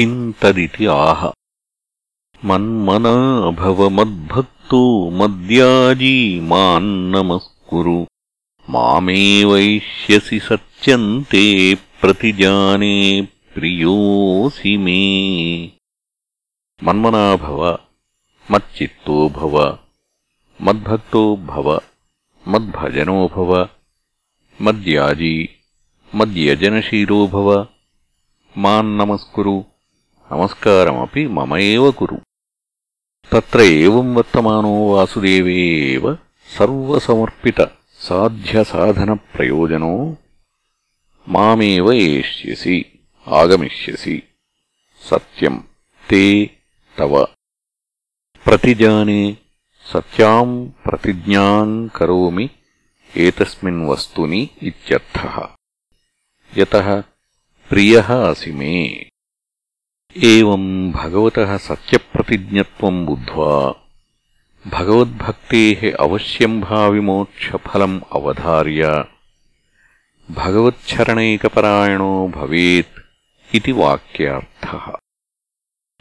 किम् तदिति आह। मन्मना भव मद्भक्तो मद्याजी माम् नमस्कुरु मामेवैष्यसि सत्यन्ते प्रतिजाने प्रियोऽसि मे। मन्मना भव मच्चित्तो भव मद्भक्तो भव मद्भजनो भव मद्याजी मद्यजनशीलो भव। माम् नमस्कुरु నమస్కారమీ మమ ఏవ కురు. తత్ర వర్తమానో వాసుదేవేవ సర్వసమర్పిత సాధ్యసాధనప్రయోజనో మామేవ ఏష్యసి ఆగమిష్యసి. సత్యం తే తవ. ప్రతిజానే సత్యాం ప్రతిజ్ఞాం కరోమి ఏతస్మిన్ వస్తుని ఇత్యర్థ. యతః ప్రియ అసి మే. एवम् भगवतः सत्यप्रतिज्ञत्वम् बुद्ध्वा भगवद्भक्तेः अवश्यम्भाविमोक्षफलम् अवधार्य भगवच्छरणैकपरायणो भवेत् इति वाक्यार्थः